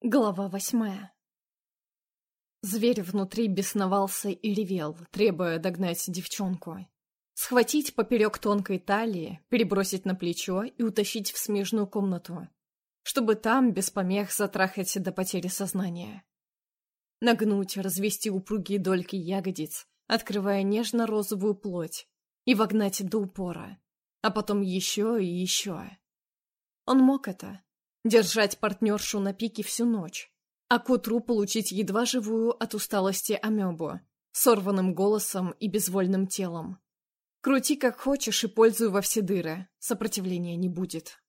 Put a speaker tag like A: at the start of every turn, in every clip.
A: Глава восьмая Зверь внутри бесновался и ревел, требуя догнать девчонку. Схватить поперек тонкой талии, перебросить на плечо и утащить в смежную комнату, чтобы там без помех затрахать до потери сознания. Нагнуть, развести упругие дольки ягодиц, открывая нежно-розовую плоть, и вогнать до упора, а потом еще и еще. Он мог это, держать партнершу на пике всю ночь, а к утру получить едва живую от усталости амебу, сорванным голосом и безвольным телом. Крути как хочешь и пользуй во все дыры, сопротивления не будет.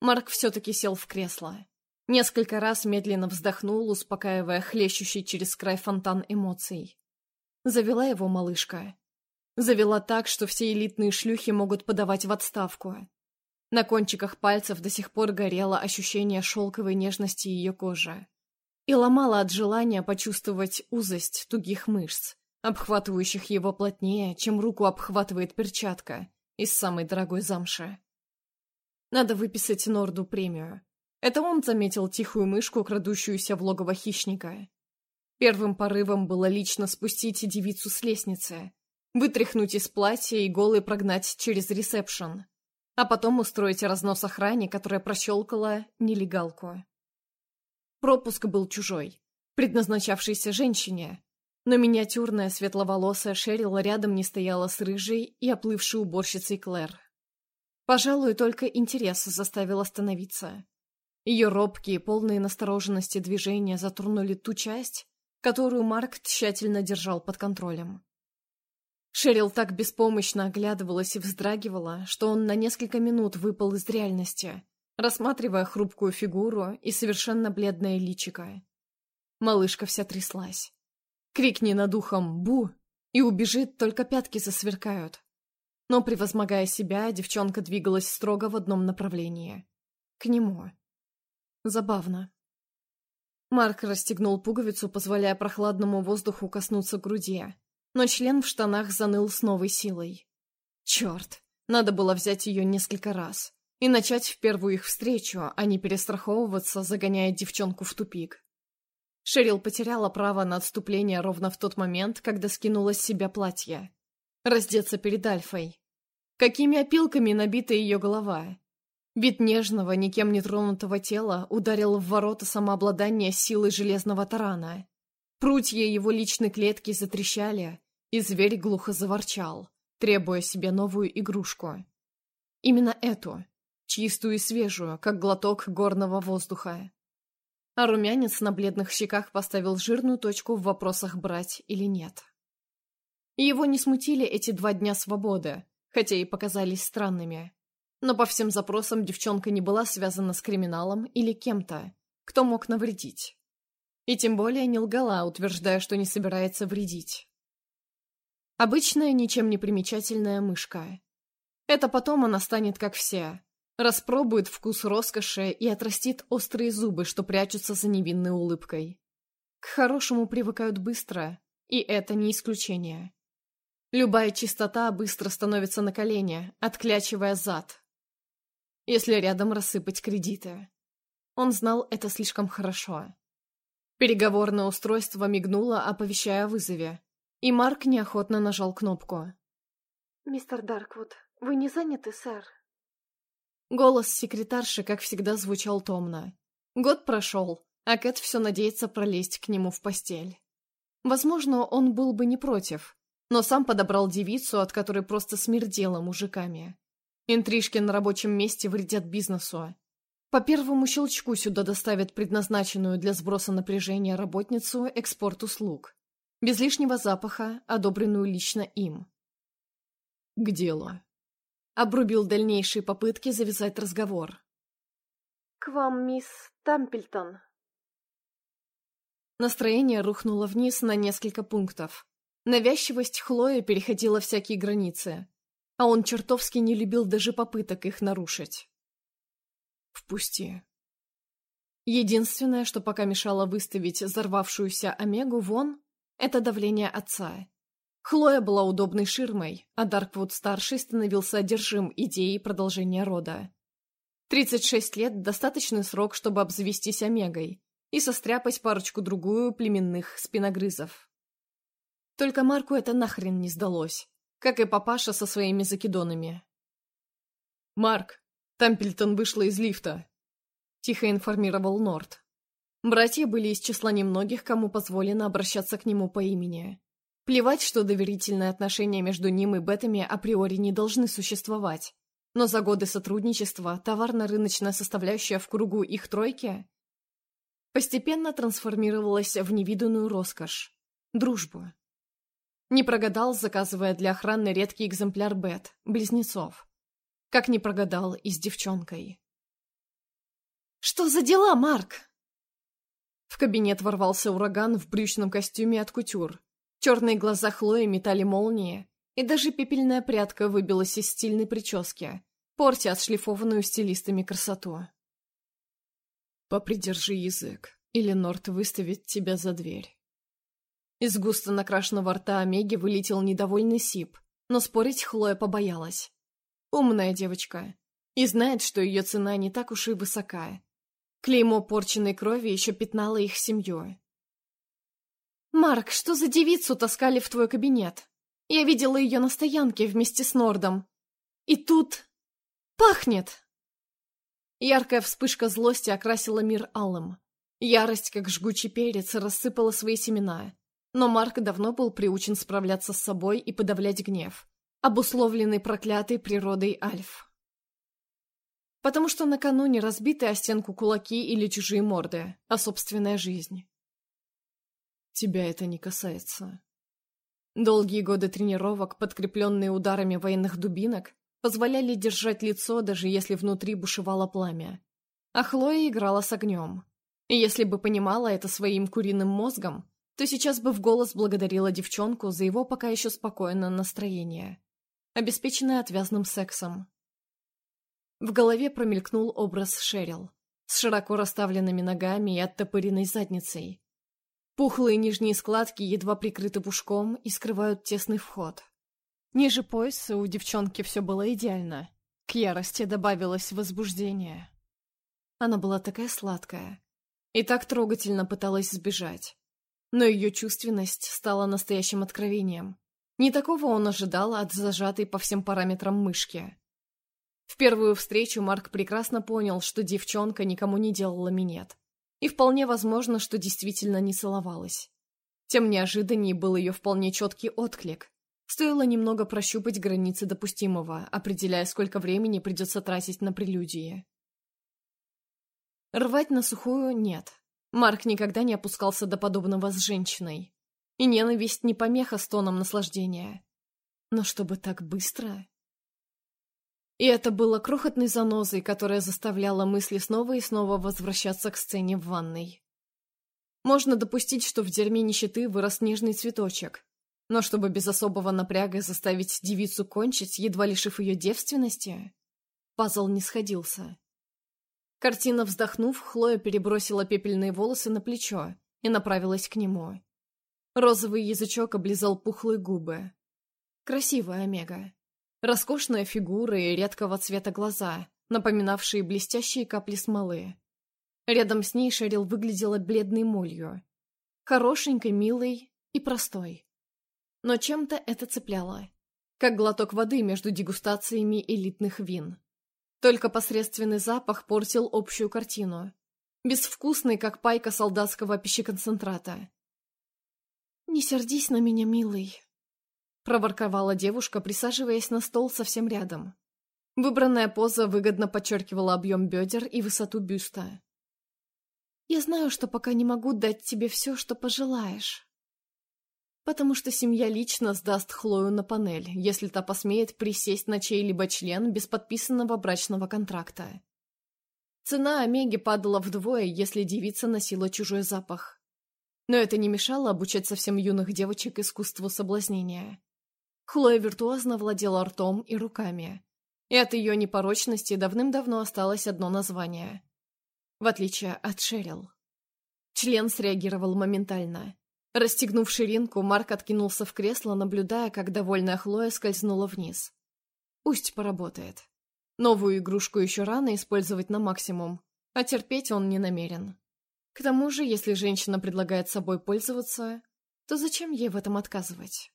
A: Марк все-таки сел в кресло. Несколько раз медленно вздохнул, успокаивая хлещущий через край фонтан эмоций. Завела его малышка. Завела так, что все элитные шлюхи могут подавать в отставку. На кончиках пальцев до сих пор горело ощущение шелковой нежности ее кожи. И ломало от желания почувствовать узость тугих мышц, обхватывающих его плотнее, чем руку обхватывает перчатка из самой дорогой замши. Надо выписать Норду премию. Это он заметил тихую мышку, крадущуюся в логово хищника. Первым порывом было лично спустить девицу с лестницы, вытряхнуть из платья и голой прогнать через ресепшн а потом устроить разнос охране, которая прощелкала нелегалку. Пропуск был чужой, предназначавшийся женщине, но миниатюрная светловолосая Шерил рядом не стояла с рыжей и оплывшей уборщицей Клэр. Пожалуй, только интерес заставил остановиться. Ее робкие, полные настороженности движения затронули ту часть, которую Марк тщательно держал под контролем. Шерил так беспомощно оглядывалась и вздрагивала, что он на несколько минут выпал из реальности, рассматривая хрупкую фигуру и совершенно бледное личико. Малышка вся тряслась. Крикни над ухом «Бу!» и убежит, только пятки засверкают. Но, превозмогая себя, девчонка двигалась строго в одном направлении. К нему. Забавно. Марк расстегнул пуговицу, позволяя прохладному воздуху коснуться груди, но член в штанах заныл с новой силой. Черт, надо было взять ее несколько раз и начать в первую их встречу, а не перестраховываться, загоняя девчонку в тупик. Шерил потеряла право на отступление ровно в тот момент, когда скинула с себя платье. Раздеться перед Альфой. Какими опилками набита ее голова. Вид нежного, никем не тронутого тела ударил в ворота самообладания силы железного тарана. Прутья его личной клетки затрещали, и зверь глухо заворчал, требуя себе новую игрушку. Именно эту, чистую и свежую, как глоток горного воздуха. А румянец на бледных щеках поставил жирную точку в вопросах брать или нет. Его не смутили эти два дня свободы, хотя и показались странными. Но по всем запросам девчонка не была связана с криминалом или кем-то, кто мог навредить. И тем более не лгала, утверждая, что не собирается вредить. Обычная, ничем не примечательная мышка. Это потом она станет как все. Распробует вкус роскоши и отрастит острые зубы, что прячутся за невинной улыбкой. К хорошему привыкают быстро, и это не исключение. Любая чистота быстро становится на колени, отклячивая зад. Если рядом рассыпать кредиты. Он знал это слишком хорошо. Переговорное устройство мигнуло, оповещая о вызове, и Марк неохотно нажал кнопку.
B: «Мистер Дарквуд, вы не заняты, сэр?»
A: Голос секретарши, как всегда, звучал томно. Год прошел, а Кэт все надеется пролезть к нему в постель. Возможно, он был бы не против, но сам подобрал девицу, от которой просто смердело мужиками. Интрижки на рабочем месте вредят бизнесу. По первому щелчку сюда доставят предназначенную для сброса напряжения работницу экспорт услуг без лишнего запаха, одобренную лично им.
C: «К делу», —
A: обрубил дальнейшие попытки завязать разговор.
B: «К вам, мисс Тампельтон».
A: Настроение рухнуло вниз на несколько пунктов. Навязчивость Хлои переходила всякие границы, а он чертовски не любил даже попыток их нарушить.
C: «Впусти»,
A: Единственное, что пока мешало выставить взорвавшуюся Омегу вон, это давление отца. Хлоя была удобной ширмой, а Дарквуд-старший становился одержим идеей продолжения рода. 36 лет – достаточный срок, чтобы обзавестись Омегой, и состряпать парочку-другую племенных спиногрызов. Только Марку это нахрен не сдалось, как и папаша со своими закидонами.
C: «Марк, Тампельтон вышла из лифта», — тихо информировал Норт.
A: Братья были из числа немногих, кому позволено обращаться к нему по имени. Плевать, что доверительные отношения между ним и Бетами априори не должны существовать. Но за годы сотрудничества товарно-рыночная составляющая в кругу их тройки постепенно трансформировалась в невиданную роскошь – дружбу. Не прогадал, заказывая для охраны редкий экземпляр Бет, близнецов. Как не прогадал и с девчонкой. «Что за дела, Марк?» В кабинет ворвался ураган в брючном костюме от кутюр. Черные глаза Хлои метали молнии, и даже пепельная прядка выбилась из стильной прически, портя отшлифованную стилистами красоту.
C: «Попридержи язык, или Норт выставит тебя за дверь».
A: Из густо накрашенного рта Омеги вылетел недовольный сип, но спорить Хлоя побоялась. Умная девочка. И знает, что ее цена не так уж и высокая. Клеймо порченной крови еще пятнало их семью. «Марк, что за девицу таскали в твой кабинет? Я видела ее на стоянке вместе с Нордом. И тут... пахнет!» Яркая вспышка злости окрасила мир алым. Ярость, как жгучий перец, рассыпала свои семена. Но Марк давно был приучен справляться с собой и подавлять гнев, обусловленный проклятой природой Альф потому что накануне разбиты о стенку кулаки или чужие морды, а собственная жизнь.
C: Тебя это не касается.
A: Долгие годы тренировок, подкрепленные ударами военных дубинок, позволяли держать лицо, даже если внутри бушевало пламя. А Хлоя играла с огнем. И если бы понимала это своим куриным мозгом, то сейчас бы в голос благодарила девчонку за его пока еще спокойное настроение, обеспеченное отвязным сексом. В голове промелькнул образ Шерил с широко расставленными ногами и оттопыренной задницей. Пухлые нижние складки едва прикрыты пушком и скрывают тесный вход. Ниже пояса у девчонки все было идеально. К ярости добавилось возбуждение. Она была такая сладкая и так трогательно пыталась сбежать. Но ее чувственность стала настоящим откровением. Не такого он ожидал от зажатой по всем параметрам мышки. В первую встречу Марк прекрасно понял, что девчонка никому не делала минет. И вполне возможно, что действительно не целовалась. Тем неожиданнее был ее вполне четкий отклик. Стоило немного прощупать границы допустимого, определяя, сколько времени придется тратить на прелюдии. Рвать на сухую нет. Марк никогда не опускался до подобного с женщиной. И ненависть не помеха с тоном наслаждения. Но чтобы так быстро... И это было крохотной занозой, которая заставляла мысли снова и снова возвращаться к сцене в ванной. Можно допустить, что в дерьме нищеты вырос нежный цветочек, но чтобы без особого напряга заставить девицу кончить, едва лишив ее девственности, пазл не сходился. Картина вздохнув, Хлоя перебросила пепельные волосы на плечо и направилась к нему. Розовый язычок облизал пухлые губы. Красивая Омега. Роскошная фигура и редкого цвета глаза, напоминавшие блестящие капли смолы. Рядом с ней Шерил выглядела бледной молью. Хорошенькой, милой и простой. Но чем-то это цепляло. Как глоток воды между дегустациями элитных вин. Только посредственный запах портил общую картину. Безвкусный, как пайка солдатского пищеконцентрата. «Не сердись на меня, милый», — проворковала девушка, присаживаясь на стол совсем рядом. Выбранная поза выгодно подчеркивала объем бедер и высоту бюста. «Я знаю, что пока не могу дать тебе все, что пожелаешь. Потому что семья лично сдаст Хлою на панель, если та посмеет присесть на чей-либо член без подписанного брачного контракта. Цена Омеги падала вдвое, если девица носила чужой запах. Но это не мешало обучать совсем юных девочек искусству соблазнения. Хлоя виртуозно владела ртом и руками. И от ее непорочности давным-давно осталось одно название. В отличие от Шерил. Член среагировал моментально. Расстегнув ширинку, Марк откинулся в кресло, наблюдая, как довольная Хлоя скользнула вниз. Пусть поработает. Новую игрушку еще рано использовать на максимум, а терпеть он не намерен. К тому же, если женщина предлагает собой пользоваться, то зачем ей в этом отказывать?